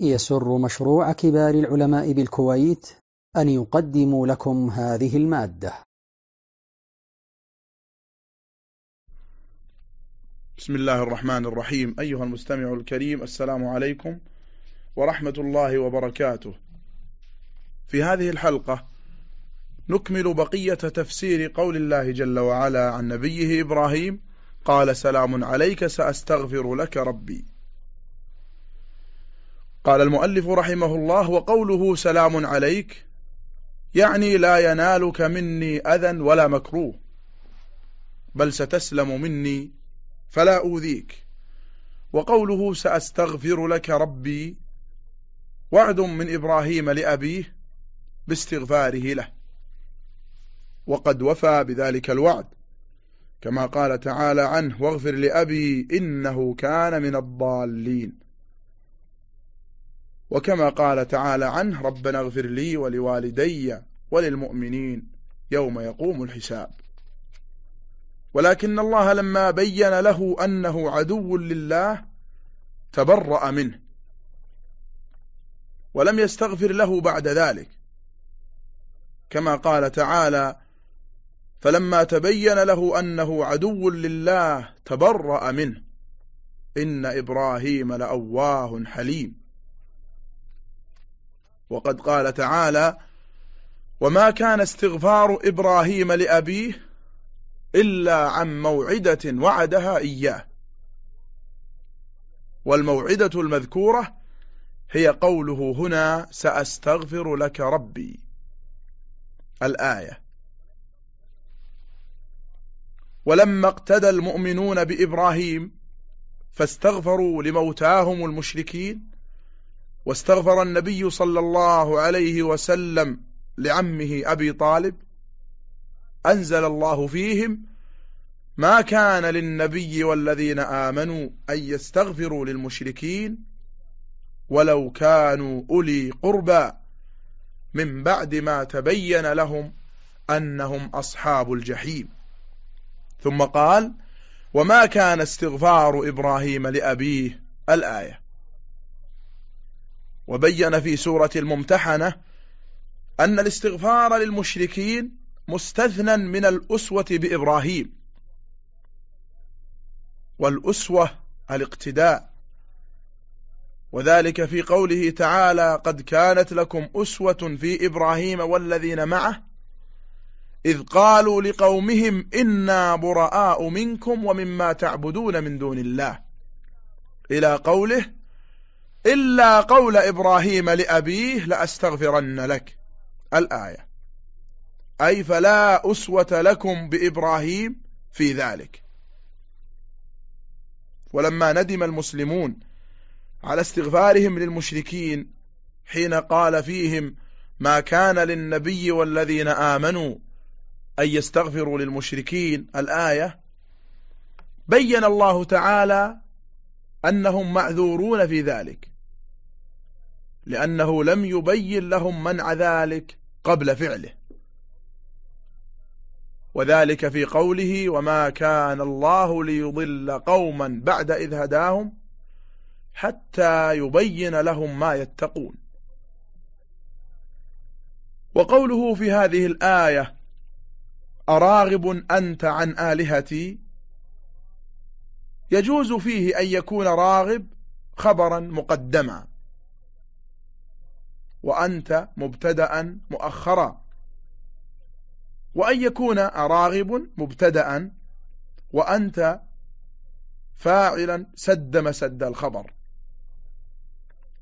يسر مشروع كبار العلماء بالكويت أن يقدم لكم هذه المادة. بسم الله الرحمن الرحيم. أيها المستمع الكريم السلام عليكم ورحمة الله وبركاته. في هذه الحلقة نكمل بقية تفسير قول الله جل وعلا عن نبيه إبراهيم قال سلام عليك سأستغفر لك ربي. قال المؤلف رحمه الله وقوله سلام عليك يعني لا ينالك مني أذى ولا مكروه بل ستسلم مني فلا أوذيك. وقوله سأستغفر لك ربي وعد من إبراهيم لأبيه باستغفاره له. وقد وفى بذلك الوعد كما قال تعالى عنه واغفر لأبي إنه كان من الضالين. وكما قال تعالى عنه ربنا اغفر لي ولوالدي وللمؤمنين يوم يقوم الحساب. ولكن الله لما بين له أنه عدو لله تبرأ منه ولم يستغفر له بعد ذلك. كما قال تعالى فلما تبين له أنه عدو لله تبرأ منه. إن إبراهيم لأواه حليم. وقد قال تعالى وما كان استغفار إبراهيم لأبيه إلا عن موعدة وعدها إياه. والموعدة المذكورة هي قوله هنا سأستغفر لك ربي. الآية. ولما اقتدى المؤمنون بإبراهيم فاستغفروا لموتاهم المشركين واستغفر النبي صلى الله عليه وسلم لعمه أبي طالب أنزل الله فيهم ما كان للنبي والذين آمنوا أن يستغفروا للمشركين ولو كانوا أولي قربى من بعد ما تبين لهم أنهم أصحاب الجحيم. ثم قال وما كان استغفار إبراهيم لأبيه. الآية. وبين في سورة الممتحنة أن الاستغفار للمشركين مستثنى من الأسوة بإبراهيم. والأسوة الاقتداء. وذلك في قوله تعالى قد كانت لكم أسوة في إبراهيم والذين معه إذ قالوا لقومهم إنا براء منكم ومما تعبدون من دون الله إلى قوله إلا قول إبراهيم لأبيه لأستغفرن لك. الآية. أي فلا أسوة لكم بإبراهيم في ذلك. ولما ندم المسلمون على استغفارهم للمشركين حين قال فيهم ما كان للنبي والذين آمنوا أن يستغفروا للمشركين. الآية. بين الله تعالى أنهم معذورون في ذلك. لأنه لم يبين لهم منع ذلك قبل فعله. وذلك في قوله وما كان الله ليضل قوما بعد إذ هداهم حتى يبين لهم ما يتقون. وقوله في هذه الآية أراغب أنت عن آلهتي يجوز فيه أن يكون راغب خبرا مقدما. وأنت مبتدأ مؤخرا. وأن يكون راغب مبتدأ وأنت فاعلا سد مسد الخبر.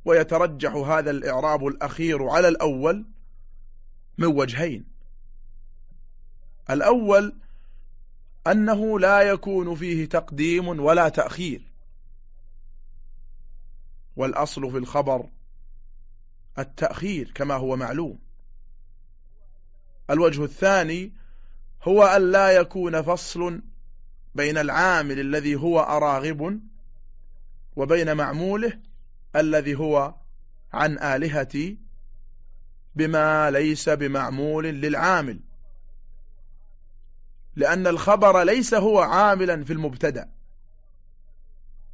ويترجح هذا الإعراب الأخير على الأول من وجهين. الأول أنه لا يكون فيه تقديم ولا تأخير. والأصل في الخبر التأخير كما هو معلوم. الوجه الثاني هو أن لا يكون فصل بين العامل الذي هو أراغب وبين معموله الذي هو عن آلهتي بما ليس بمعمول للعامل. لأن الخبر ليس هو عاملا في المبتدأ.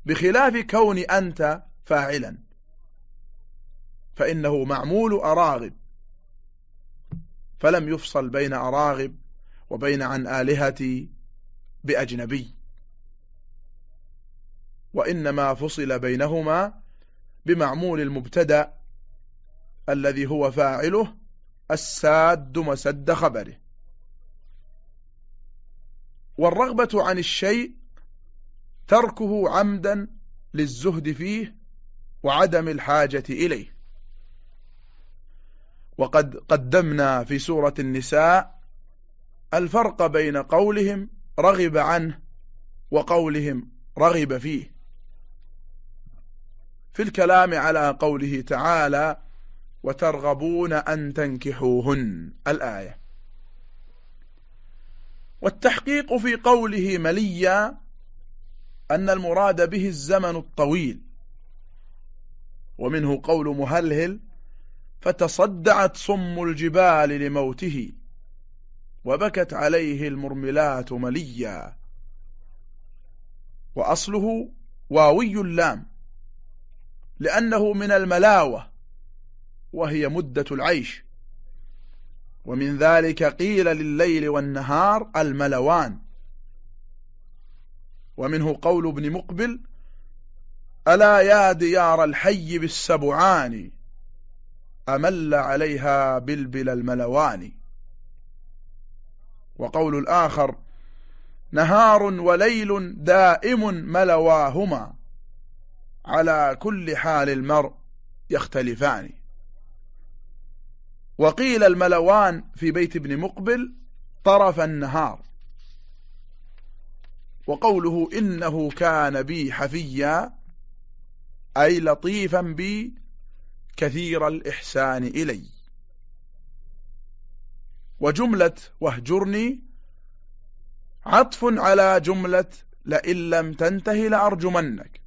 بخلاف كون أنت فاعلا. فإنه معمول أراغب. فلم يفصل بين أراغب وبين عن آلهتي بأجنبي. وإنما فصل بينهما بمعمول المبتدأ الذي هو فاعله الساد مسد خبره. والرغبة عن الشيء تركه عمدا للزهد فيه وعدم الحاجة إليه. وقد قدمنا في سورة النساء الفرق بين قولهم رغب عنه وقولهم رغب فيه. في الكلام على قوله تعالى وترغبون أن تنكحوهن الآية. والتحقيق في قوله مليا أن المراد به الزمن الطويل ومنه قول مهلهل فتصدعت صم الجبال لموته وبكت عليه المرملات مليا. وأصله واوي اللام لأنه من الملاوة وهي مدة العيش. ومن ذلك قيل لليل والنهار الملوان. ومنه قول ابن مقبل ألا يا ديار الحي بالسبعان أمل عليها بلبل الملوان. وقول الآخر نهار وليل دائم ملواهما. على كل حال المرء يختلفان. وقيل الملوان في بيت ابن مقبل طرف النهار. وقوله إنه كان بي حفيا أي لطيفا بي كثير الإحسان إلي. وجملة واهجرني عطف على جملة لئن لم تنتهي لأرجمنك.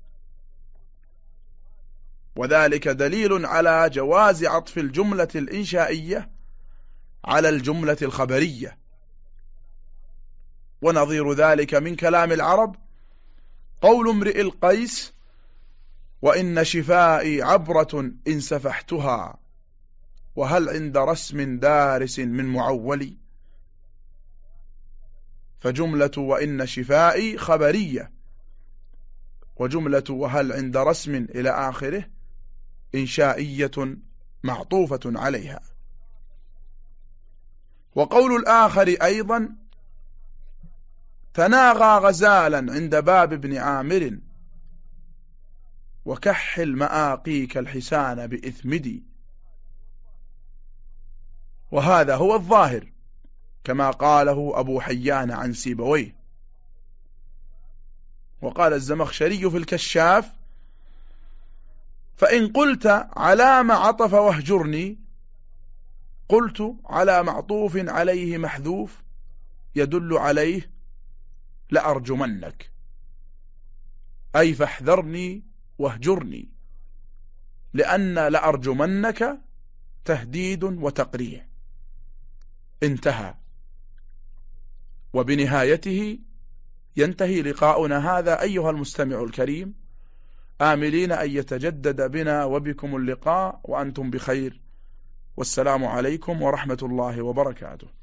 وذلك دليل على جواز عطف الجملة الإنشائية على الجملة الخبرية. ونظير ذلك من كلام العرب. قول امرئ القيس وإن شفائي عبرة إن سفحتها. وهل عند رسم دارس من معولي؟ فجملة وإن شفائي خبرية. وجملة وهل عند رسم إلى آخره؟ إنشائية معطوفة عليها. وقول الآخر أيضا تناغى غزالا عند باب ابن عامر. وكحل مآقيك الحسان بإثمدي. وهذا هو الظاهر كما قاله أبو حيان عن سيبويه. وقال الزمخشري في الكشاف فإن قلت على ما عطف واهجرني قلت على معطوف عليه محذوف يدل عليه لأرجمنك. أي فاحذرني واهجرني لأن لأرجمنك تهديد وتقريع. انتهى. وبنهايته ينتهي لقاؤنا هذا أيها المستمع الكريم. آملين أن يتجدد بنا وبكم اللقاء وأنتم بخير. والسلام عليكم ورحمة الله وبركاته.